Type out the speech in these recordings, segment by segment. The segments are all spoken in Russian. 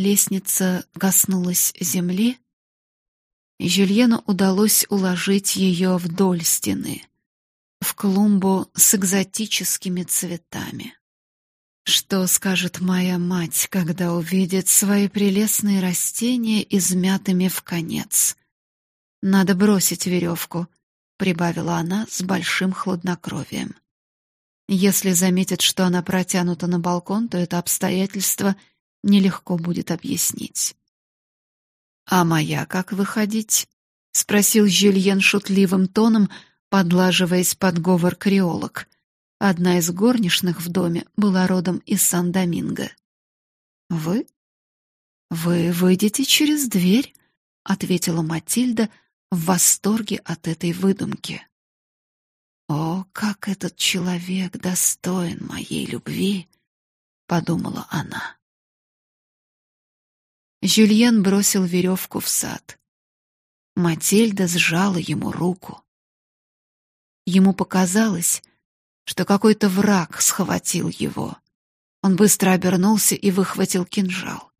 лестница коснулась земли, Жюльену удалось уложить ее вдоль стены, в клумбу с экзотическими цветами. Что скажет моя мать, когда увидит свои прелестные растения измятыми в конец? Надо бросить веревку, прибавила она с большим хладнокровием. Если заметит, что она протянута на балкон, то это обстоятельство нелегко будет объяснить. А моя как выходить? спросил Жюльен шутливым тоном, подлаживаясь под говор креолок. Одна из горничных в доме была родом из Сан-Доминго. Вы? Вы выйдете через дверь, ответила Матильда в восторге от этой выдумки. О, как этот человек достоин моей любви, подумала она. Жюльен бросил веревку в сад. Матильда сжала ему руку. Ему показалось, что какой-то враг схватил его. Он быстро обернулся и выхватил кинжал.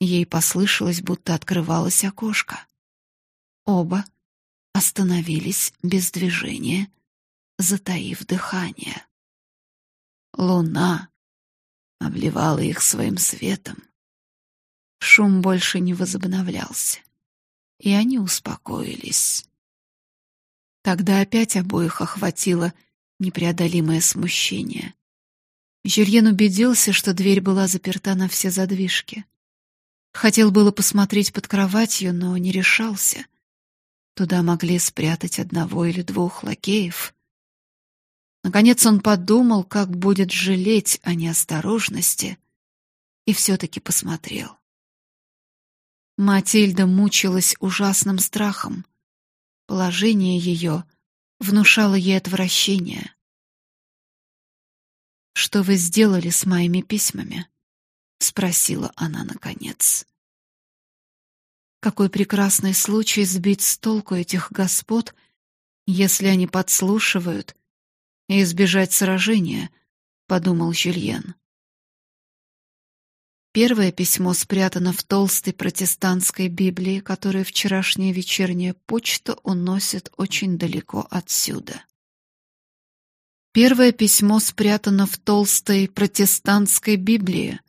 Ей послышалось, будто открывалось окошко. Оба остановились без движения, затаив дыхание. Луна обливала их своим светом. Шум больше не возобновлялся, и они успокоились. Тогда опять обоих охватило непреодолимое смущение. Жюльен убедился, что дверь была заперта на все задвижки. Хотел было посмотреть под кроватью, но не решался. Туда могли спрятать одного или двух лакеев. Наконец он подумал, как будет жалеть о неосторожности, и все-таки посмотрел. Матильда мучилась ужасным страхом. Положение ее внушало ей отвращение. «Что вы сделали с моими письмами?» — спросила она наконец. Какой прекрасный случай сбить с толку этих господ, если они подслушивают, и избежать сражения, подумал Жюльен. Первое письмо спрятано в толстой протестантской Библии, которую вчерашняя вечерняя почта уносит очень далеко отсюда. Первое письмо спрятано в толстой протестантской Библии,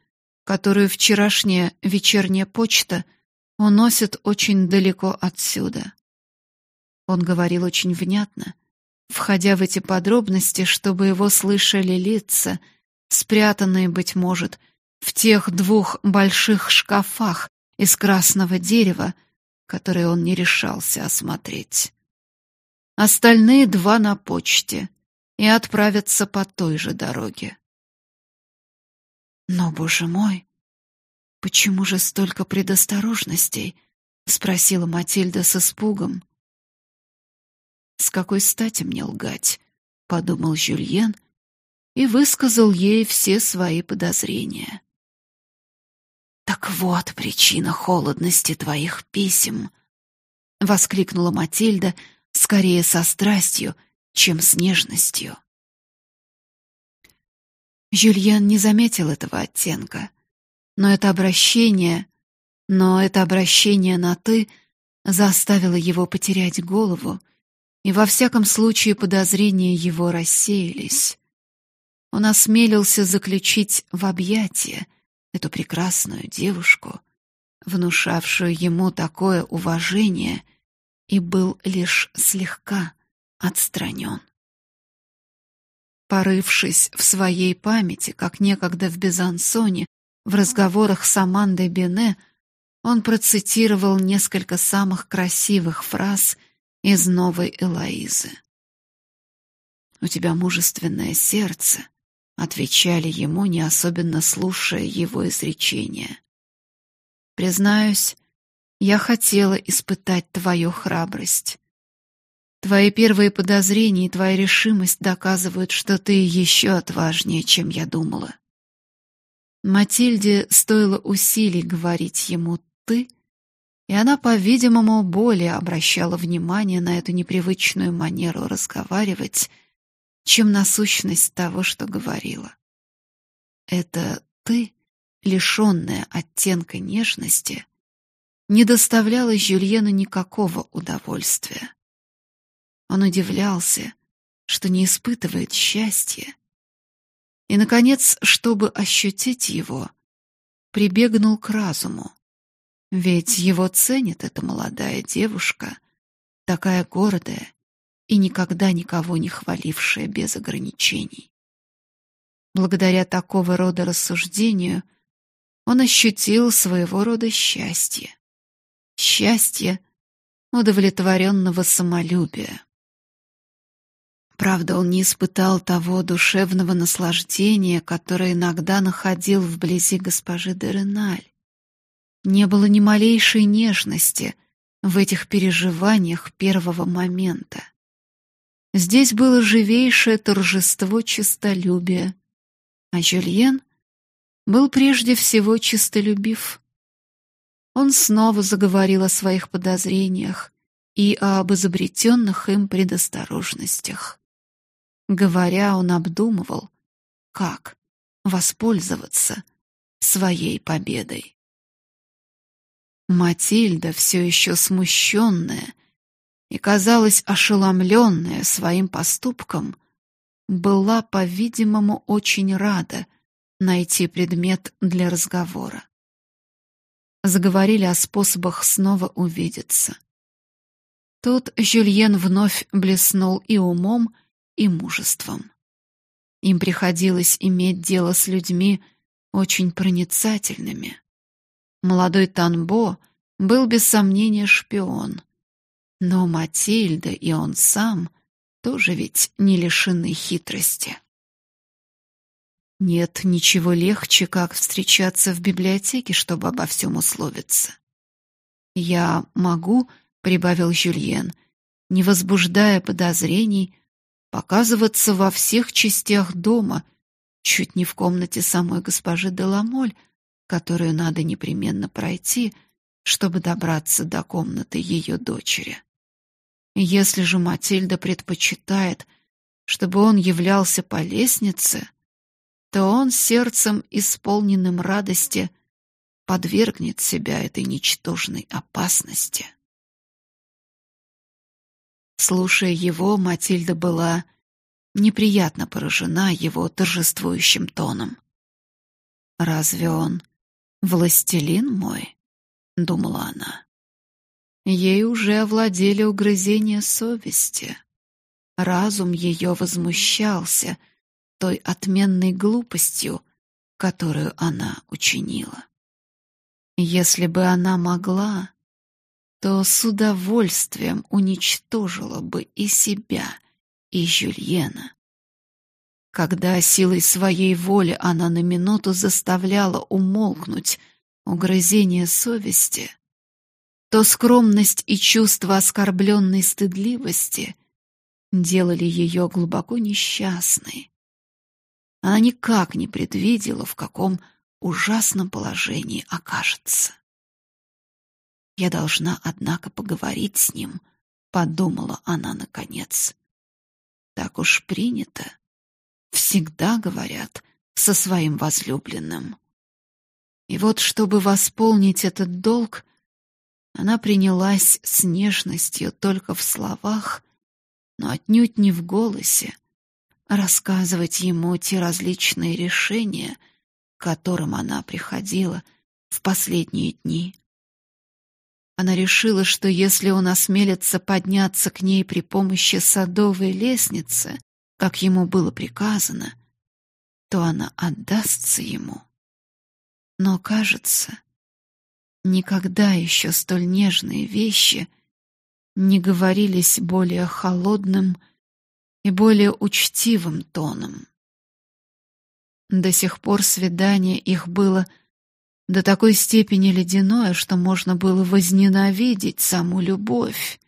которую вчерашняя вечерняя почта уносит очень далеко отсюда. Он говорил очень внятно, входя в эти подробности, чтобы его слышали лица, спрятанные быть может в тех двух больших шкафах из красного дерева, которые он не решался осмотреть. Остальные два на почте и отправятся по той же дороге. Но, боже мой, Почему же столько предосторожностей? спросила Матильда с испугом. С какой стати мне лгать? подумал Жюльен и высказал ей все свои подозрения. Так вот причина холодности твоих писем, воскликнула Матильда скорее со страстью, чем с нежностью. Жюльен не заметил этого оттенка. Но это обращение, но это обращение на ты заставило его потерять голову, и во всяком случае подозрения его рассеялись. Он осмелился заключить в объятия эту прекрасную девушку, внушавшую ему такое уважение, и был лишь слегка отстранен. Порывшись в своей памяти, как некогда в Безансоне, в разговорах с Амандой Бене он процитировал несколько самых красивых фраз из новой Элоизы. «У тебя мужественное сердце», — отвечали ему, не особенно слушая его изречения. «Признаюсь, я хотела испытать твою храбрость. Твои первые подозрения и твоя решимость доказывают, что ты еще отважнее, чем я думала. Матильде стоило усилий говорить ему «ты», и она, по-видимому, более обращала внимание на эту непривычную манеру разговаривать, чем на сущность того, что говорила. Это «ты» лишенная оттенка нежности, не доставляла Жюльену никакого удовольствия. Он удивлялся, что не испытывает счастья. И, наконец, чтобы ощутить его, прибегнул к разуму. Ведь его ценит эта молодая девушка, такая гордая и никогда никого не хвалившая без ограничений. Благодаря такого рода рассуждению он ощутил своего рода счастье. Счастье удовлетворенного самолюбия. Правда, он не испытал того душевного наслаждения, которое иногда находил вблизи госпожи де Реналь. Не было ни малейшей нежности в этих переживаниях первого момента. Здесь было живейшее торжество честолюбия, а Жюльен был прежде всего честолюбив. Он снова заговорил о своих подозрениях и об изобретенных им предосторожностях. Говоря, он обдумывал, как воспользоваться своей победой. Матильда, все еще смущенная и, казалось, ошеломленная своим поступком, была, по-видимому, очень рада найти предмет для разговора. Заговорили о способах снова увидеться. Тут Жюльен вновь блеснул и умом, и мужеством. Им приходилось иметь дело с людьми очень проницательными. Молодой Танбо был без сомнения шпион, но Матильда и он сам тоже ведь не лишены хитрости. Нет ничего легче, как встречаться в библиотеке, чтобы обо всем условиться. Я могу, прибавил Жюльен, не возбуждая подозрений, показываться во всех частях дома, чуть не в комнате самой госпожи Деламоль, которую надо непременно пройти, чтобы добраться до комнаты ее дочери. Если же Матильда предпочитает, чтобы он являлся по лестнице, то он сердцем исполненным радости подвергнет себя этой ничтожной опасности. Слушая его, Матильда была неприятно поражена его торжествующим тоном. Разве он властелин мой? Думала она. Ей уже овладели угрызения совести. Разум ее возмущался той отменной глупостью, которую она учинила. Если бы она могла, то с удовольствием уничтожила бы и себя, и Жюльена. Когда силой своей воли она на минуту заставляла умолкнуть угрызение совести, то скромность и чувство оскорбленной стыдливости делали ее глубоко несчастной. Она никак не предвидела, в каком ужасном положении окажется. Я должна, однако, поговорить с ним, подумала она наконец. Так уж принято. Всегда говорят со своим возлюбленным. И вот, чтобы восполнить этот долг, она принялась с нежностью только в словах, но отнюдь не в голосе, рассказывать ему те различные решения, к которым она приходила в последние дни. Она решила, что если он осмелится подняться к ней при помощи садовой лестницы, как ему было приказано, то она отдастся ему. Но, кажется, никогда еще столь нежные вещи не говорились более холодным и более учтивым тоном. До сих пор свидание их было до такой степени ледяное, что можно было возненавидеть саму любовь.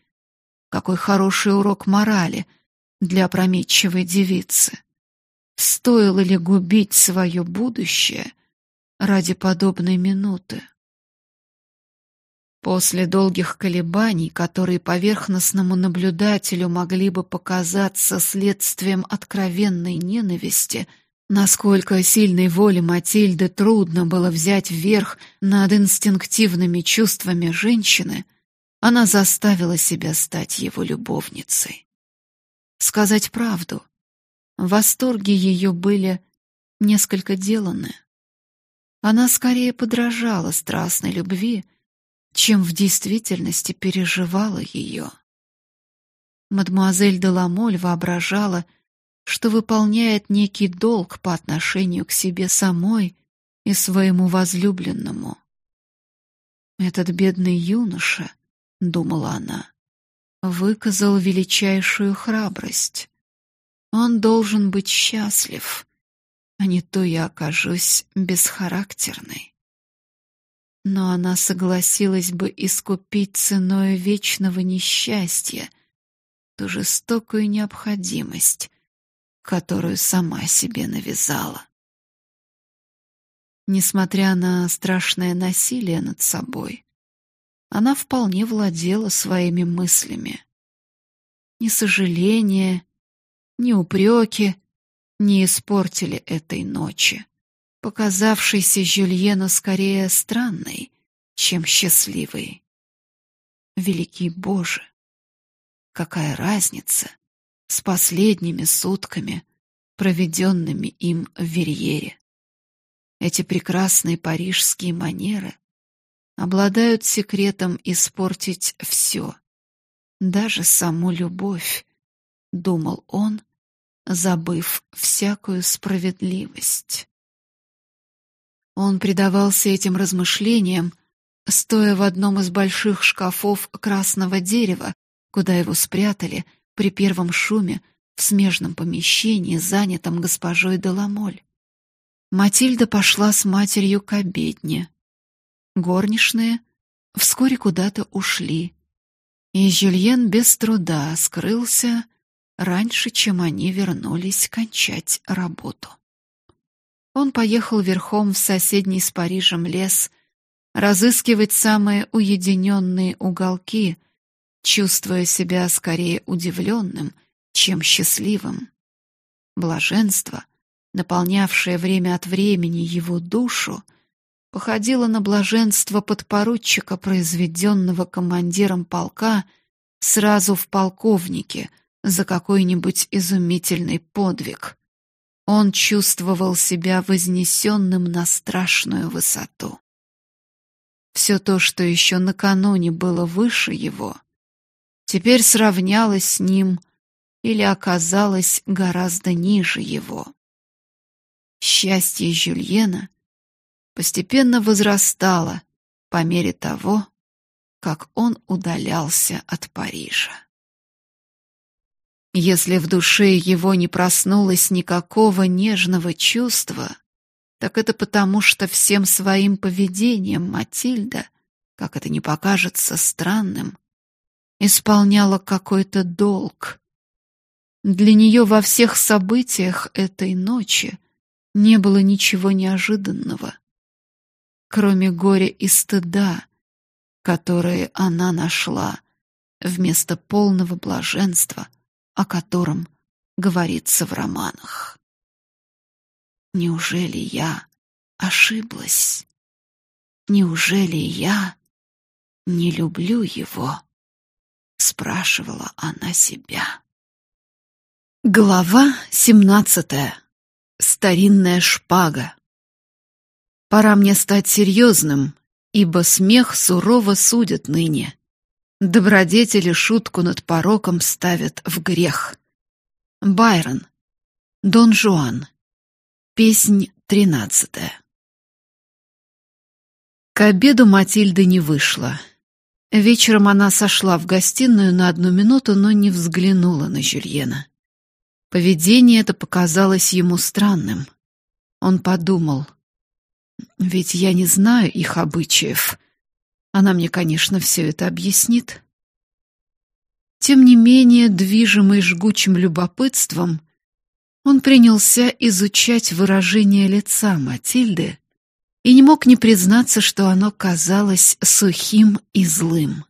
Какой хороший урок морали для опрометчивой девицы. Стоило ли губить свое будущее ради подобной минуты? После долгих колебаний, которые поверхностному наблюдателю могли бы показаться следствием откровенной ненависти, Насколько сильной воле Матильды трудно было взять верх над инстинктивными чувствами женщины, она заставила себя стать его любовницей. Сказать правду, восторги ее были несколько деланы. Она скорее подражала страстной любви, чем в действительности переживала ее. Мадемуазель де Ламоль воображала, что выполняет некий долг по отношению к себе самой и своему возлюбленному. Этот бедный юноша, думала она, выказал величайшую храбрость. Он должен быть счастлив, а не то я окажусь бесхарактерной. Но она согласилась бы искупить ценой вечного несчастья ту жестокую необходимость, которую сама себе навязала. Несмотря на страшное насилие над собой, она вполне владела своими мыслями. Ни сожаления, ни упреки не испортили этой ночи, показавшейся Жюльену скорее странной, чем счастливой. Великий Боже, какая разница, с последними сутками, проведенными им в Верьере. Эти прекрасные парижские манеры обладают секретом испортить все, даже саму любовь, думал он, забыв всякую справедливость. Он предавался этим размышлениям, стоя в одном из больших шкафов красного дерева, куда его спрятали при первом шуме в смежном помещении, занятом госпожой Деламоль. Матильда пошла с матерью к обедне. Горничные вскоре куда-то ушли, и Жюльен без труда скрылся раньше, чем они вернулись кончать работу. Он поехал верхом в соседний с Парижем лес, разыскивать самые уединенные уголки, чувствуя себя скорее удивленным, чем счастливым. Блаженство, наполнявшее время от времени его душу, походило на блаженство подпоручика, произведенного командиром полка сразу в полковнике за какой-нибудь изумительный подвиг. Он чувствовал себя вознесенным на страшную высоту. Все то, что еще накануне было выше его, теперь сравнялась с ним или оказалась гораздо ниже его. Счастье Жюльена постепенно возрастало по мере того, как он удалялся от Парижа. Если в душе его не проснулось никакого нежного чувства, так это потому, что всем своим поведением Матильда, как это не покажется странным, исполняла какой-то долг. Для нее во всех событиях этой ночи не было ничего неожиданного, кроме горя и стыда, которые она нашла вместо полного блаженства, о котором говорится в романах. Неужели я ошиблась? Неужели я не люблю его? спрашивала она себя. Глава семнадцатая. Старинная шпага. Пора мне стать серьезным, ибо смех сурово судят ныне. Добродетели шутку над пороком ставят в грех. Байрон. Дон Жуан. Песнь тринадцатая. К обеду Матильда не вышла. Вечером она сошла в гостиную на одну минуту, но не взглянула на Жюльена. Поведение это показалось ему странным. Он подумал: ведь я не знаю их обычаев. Она мне, конечно, все это объяснит. Тем не менее, движимый жгучим любопытством, он принялся изучать выражение лица Матильды и не мог не признаться, что оно казалось сухим и злым.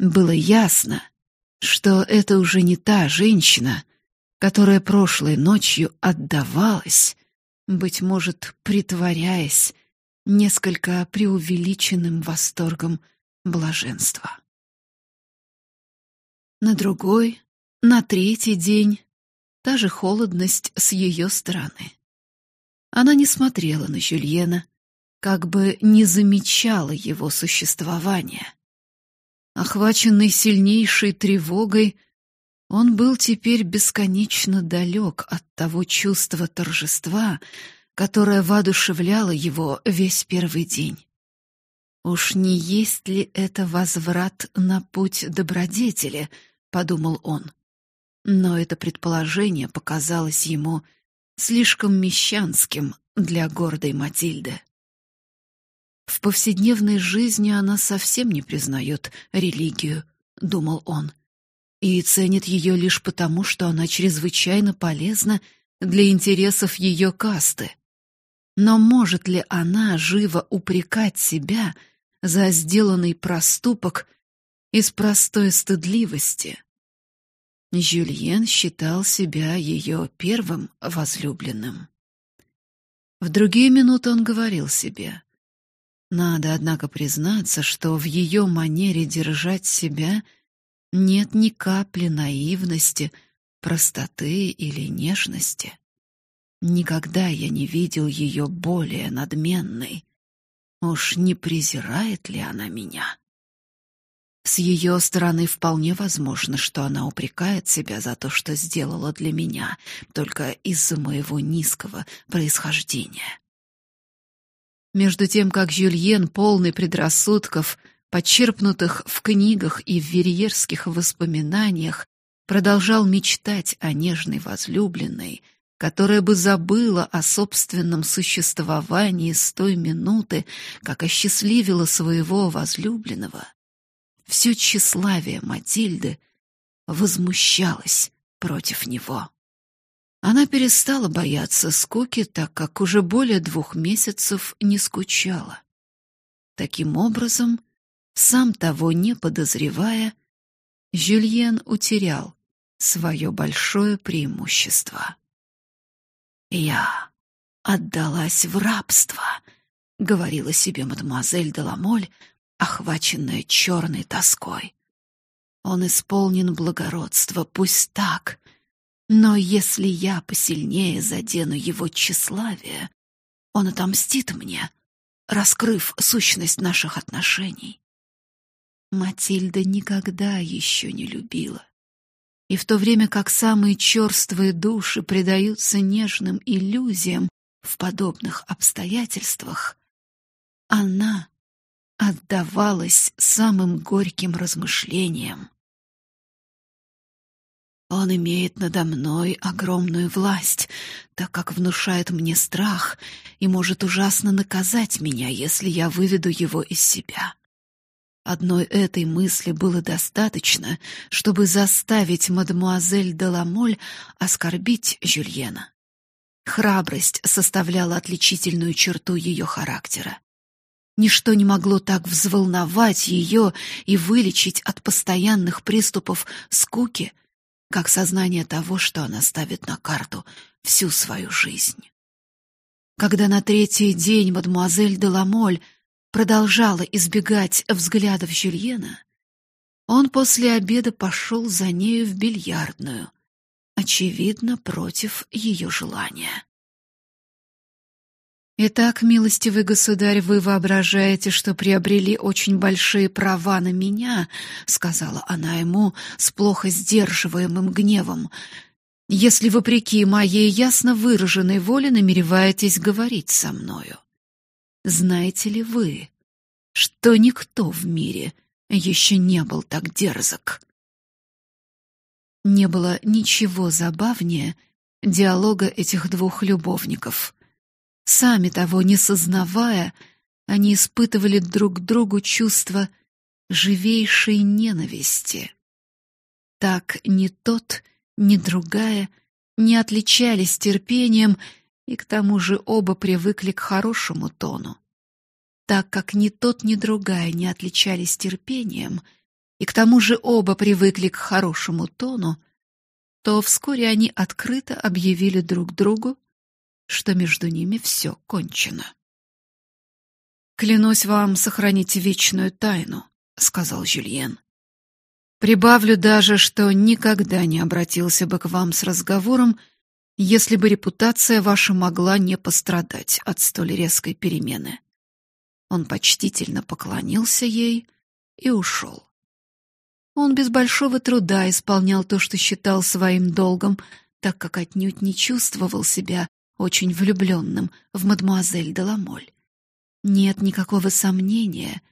Было ясно, что это уже не та женщина, которая прошлой ночью отдавалась, быть может, притворяясь несколько преувеличенным восторгом блаженства. На другой, на третий день та же холодность с ее стороны. Она не смотрела на Жюльена, как бы не замечала его существования. Охваченный сильнейшей тревогой, он был теперь бесконечно далек от того чувства торжества, которое воодушевляло его весь первый день. Уж не есть ли это возврат на путь добродетели, подумал он. Но это предположение показалось ему слишком мещанским для гордой Матильды. В повседневной жизни она совсем не признает религию, думал он, и ценит ее лишь потому, что она чрезвычайно полезна для интересов ее касты. Но может ли она живо упрекать себя за сделанный проступок из простой стыдливости? Жюльен считал себя ее первым возлюбленным. В другие минуты он говорил себе: надо, однако, признаться, что в ее манере держать себя нет ни капли наивности, простоты или нежности. Никогда я не видел ее более надменной. Уж не презирает ли она меня? С ее стороны вполне возможно, что она упрекает себя за то, что сделала для меня, только из-за моего низкого происхождения. Между тем, как Жюльен, полный предрассудков, почерпнутых в книгах и в верьерских воспоминаниях, продолжал мечтать о нежной возлюбленной, которая бы забыла о собственном существовании с той минуты, как осчастливила своего возлюбленного. Все тщеславие Матильды возмущалось против него. Она перестала бояться скуки, так как уже более двух месяцев не скучала. Таким образом, сам того не подозревая, Жюльен утерял свое большое преимущество. «Я отдалась в рабство», — говорила себе мадемуазель Деламоль, охваченная черной тоской. «Он исполнен благородства, пусть так, но если я посильнее задену его тщеславие, он отомстит мне, раскрыв сущность наших отношений. Матильда никогда еще не любила. И в то время как самые черствые души предаются нежным иллюзиям в подобных обстоятельствах, она отдавалась самым горьким размышлениям. Он имеет надо мной огромную власть, так как внушает мне страх и может ужасно наказать меня, если я выведу его из себя. Одной этой мысли было достаточно, чтобы заставить мадемуазель Деламоль оскорбить Жюльена. Храбрость составляла отличительную черту ее характера. Ничто не могло так взволновать ее и вылечить от постоянных приступов скуки, как сознание того, что она ставит на карту всю свою жизнь. Когда на третий день мадемуазель де Ламоль продолжала избегать взглядов Жюльена, он после обеда пошел за нею в бильярдную, очевидно, против ее желания. Итак, милостивый государь, вы воображаете, что приобрели очень большие права на меня, сказала она ему с плохо сдерживаемым гневом. Если вопреки моей ясно выраженной воле намереваетесь говорить со мною. Знаете ли вы, что никто в мире еще не был так дерзок? Не было ничего забавнее диалога этих двух любовников. Сами того не сознавая, они испытывали друг к другу чувство живейшей ненависти. Так ни тот, ни другая не отличались терпением, и к тому же оба привыкли к хорошему тону. Так как ни тот, ни другая не отличались терпением, и к тому же оба привыкли к хорошему тону, то вскоре они открыто объявили друг другу, что между ними все кончено. «Клянусь вам сохранить вечную тайну», — сказал Жюльен. «Прибавлю даже, что никогда не обратился бы к вам с разговором, если бы репутация ваша могла не пострадать от столь резкой перемены». Он почтительно поклонился ей и ушел. Он без большого труда исполнял то, что считал своим долгом, так как отнюдь не чувствовал себя очень влюбленным в мадемуазель Деламоль. Нет никакого сомнения,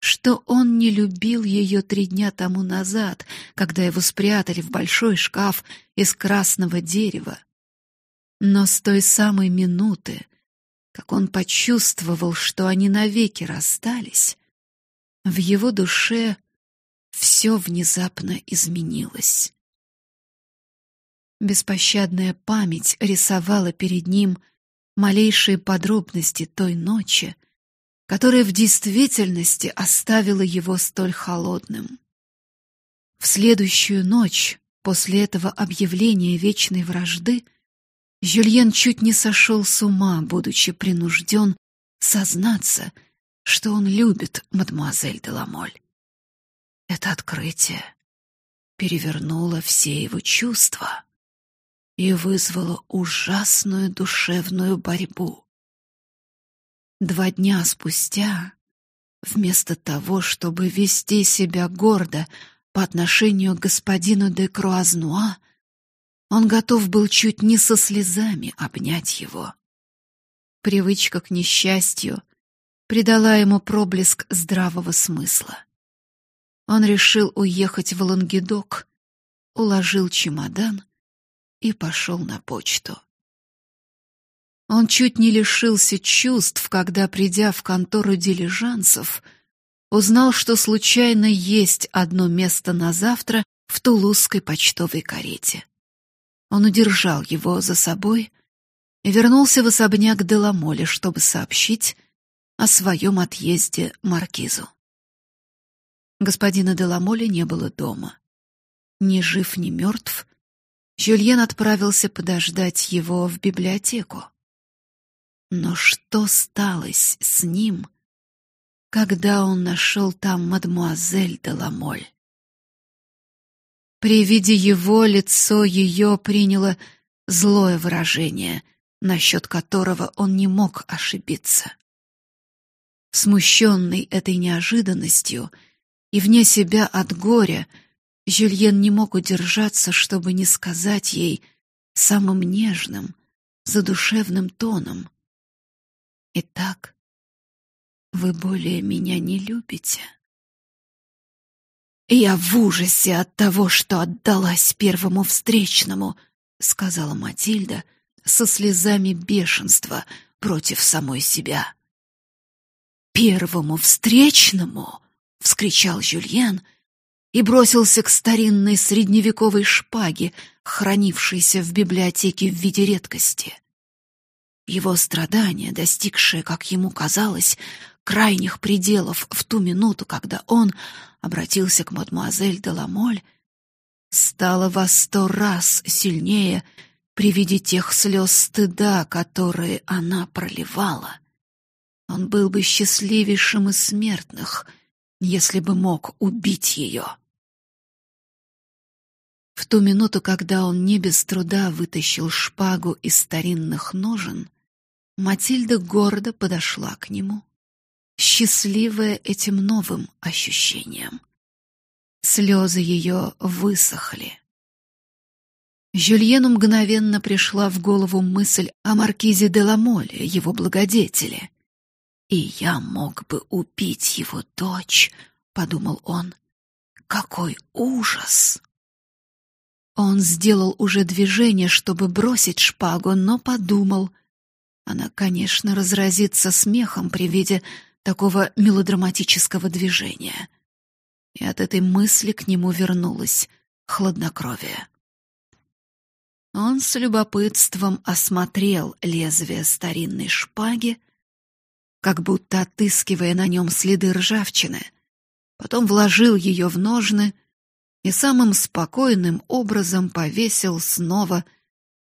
что он не любил ее три дня тому назад, когда его спрятали в большой шкаф из красного дерева. Но с той самой минуты, как он почувствовал, что они навеки расстались, в его душе все внезапно изменилось. Беспощадная память рисовала перед ним малейшие подробности той ночи, которая в действительности оставила его столь холодным. В следующую ночь после этого объявления вечной вражды Жюльен чуть не сошел с ума, будучи принужден сознаться, что он любит мадемуазель де Ламоль. Это открытие перевернуло все его чувства и вызвало ужасную душевную борьбу. Два дня спустя, вместо того, чтобы вести себя гордо по отношению к господину де Круазнуа, он готов был чуть не со слезами обнять его. Привычка к несчастью придала ему проблеск здравого смысла. Он решил уехать в Лангедок, уложил чемодан и пошел на почту. Он чуть не лишился чувств, когда, придя в контору дилижансов, узнал, что случайно есть одно место на завтра в тулузской почтовой карете. Он удержал его за собой и вернулся в особняк Деламоле, чтобы сообщить о своем отъезде маркизу. Господина Деламоля не было дома. Ни жив, ни мертв, Жюльен отправился подождать его в библиотеку. Но что сталось с ним, когда он нашел там мадмуазель Деламоль? При виде его лицо ее приняло злое выражение, насчет которого он не мог ошибиться. Смущенный этой неожиданностью, и вне себя от горя, Жюльен не мог удержаться, чтобы не сказать ей самым нежным, задушевным тоном: "Итак, вы более меня не любите?" "Я в ужасе от того, что отдалась первому встречному", сказала Матильда со слезами бешенства против самой себя. "Первому встречному?" вскричал Жюльен и бросился к старинной средневековой шпаге, хранившейся в библиотеке в виде редкости. Его страдания, достигшие, как ему казалось, крайних пределов в ту минуту, когда он обратился к мадемуазель де Ламоль, стало во сто раз сильнее при виде тех слез стыда, которые она проливала. Он был бы счастливейшим из смертных — если бы мог убить ее. В ту минуту, когда он не без труда вытащил шпагу из старинных ножен, Матильда гордо подошла к нему, счастливая этим новым ощущением. Слезы ее высохли. Жюльену мгновенно пришла в голову мысль о маркизе де Ламоле, его благодетеле, и я мог бы убить его дочь, подумал он. Какой ужас! Он сделал уже движение, чтобы бросить шпагу, но подумал: она, конечно, разразится смехом при виде такого мелодраматического движения. И от этой мысли к нему вернулось хладнокровие. Он с любопытством осмотрел лезвие старинной шпаги, как будто отыскивая на нем следы ржавчины. Потом вложил ее в ножны и самым спокойным образом повесил снова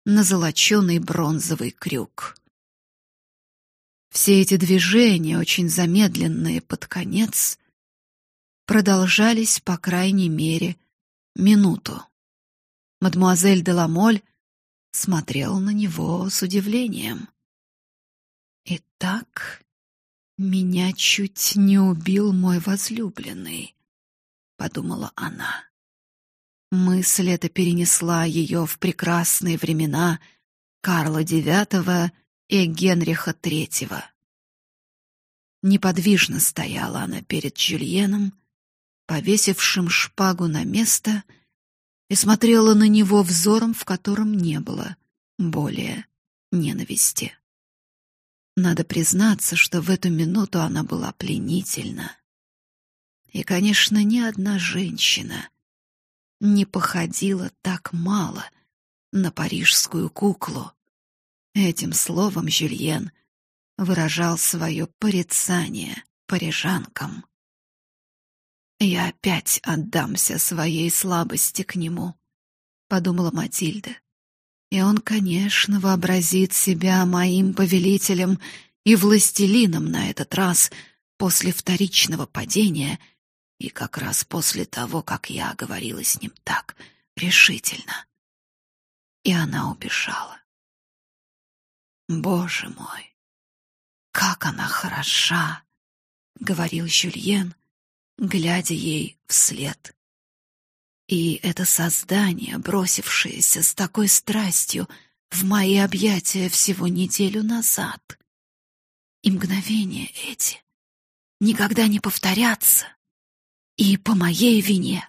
на золоченый бронзовый крюк. Все эти движения, очень замедленные под конец, продолжались по крайней мере минуту. Мадмуазель де Ламоль смотрела на него с удивлением. Итак, меня чуть не убил мой возлюбленный, подумала она. Мысль эта перенесла ее в прекрасные времена Карла IX и Генриха III. Неподвижно стояла она перед Жюльеном, повесившим шпагу на место, и смотрела на него взором, в котором не было более ненависти. Надо признаться, что в эту минуту она была пленительна. И, конечно, ни одна женщина не походила так мало на парижскую куклу. Этим словом Жюльен выражал свое порицание парижанкам. Я опять отдамся своей слабости к нему, подумала Матильда. И он, конечно, вообразит себя моим повелителем и властелином на этот раз после вторичного падения и как раз после того, как я говорила с ним так решительно. И она убежала. Боже мой, как она хороша, говорил Жюльен глядя ей вслед. И это создание, бросившееся с такой страстью в мои объятия всего неделю назад. И мгновения эти никогда не повторятся. И по моей вине.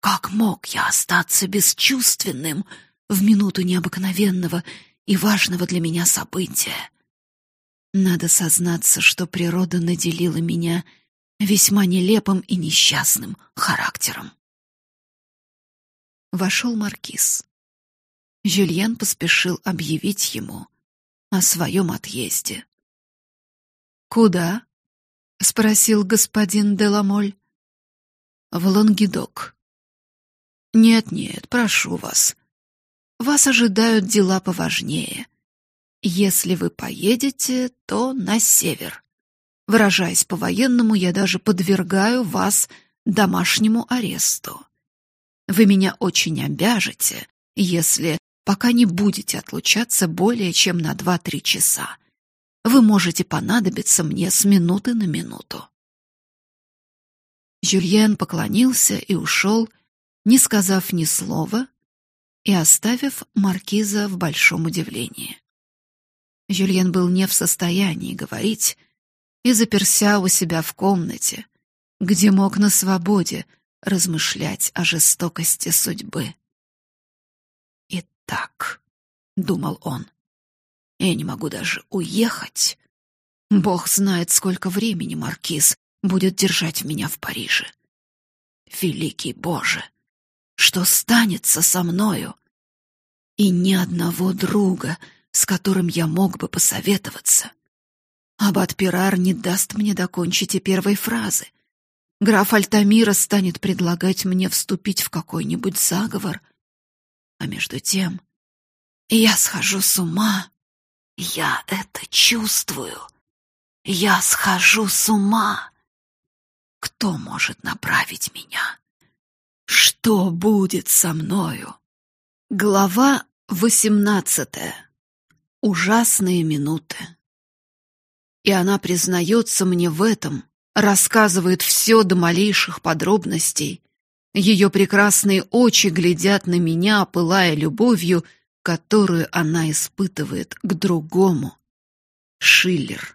Как мог я остаться бесчувственным в минуту необыкновенного и важного для меня события? Надо сознаться, что природа наделила меня весьма нелепым и несчастным характером. Вошел маркиз. Жюльен поспешил объявить ему о своем отъезде. Куда? спросил господин Деламоль. В Лонгедок. Нет, нет, прошу вас. Вас ожидают дела поважнее. Если вы поедете, то на север. Выражаясь по-военному, я даже подвергаю вас домашнему аресту. Вы меня очень обяжете, если пока не будете отлучаться более чем на два-три часа. Вы можете понадобиться мне с минуты на минуту. Жюльен поклонился и ушел, не сказав ни слова и оставив маркиза в большом удивлении. Жюльен был не в состоянии говорить, и заперся у себя в комнате, где мог на свободе размышлять о жестокости судьбы. «Итак», — думал он, — «я не могу даже уехать. Бог знает, сколько времени маркиз будет держать меня в Париже. Великий Боже, что станется со мною? И ни одного друга, с которым я мог бы посоветоваться. Аббат Пирар не даст мне докончить и первой фразы. Граф Альтамира станет предлагать мне вступить в какой-нибудь заговор. А между тем я схожу с ума. Я это чувствую. Я схожу с ума. Кто может направить меня? Что будет со мною? Глава восемнадцатая. Ужасные минуты и она признается мне в этом, рассказывает все до малейших подробностей. Ее прекрасные очи глядят на меня, пылая любовью, которую она испытывает к другому. Шиллер.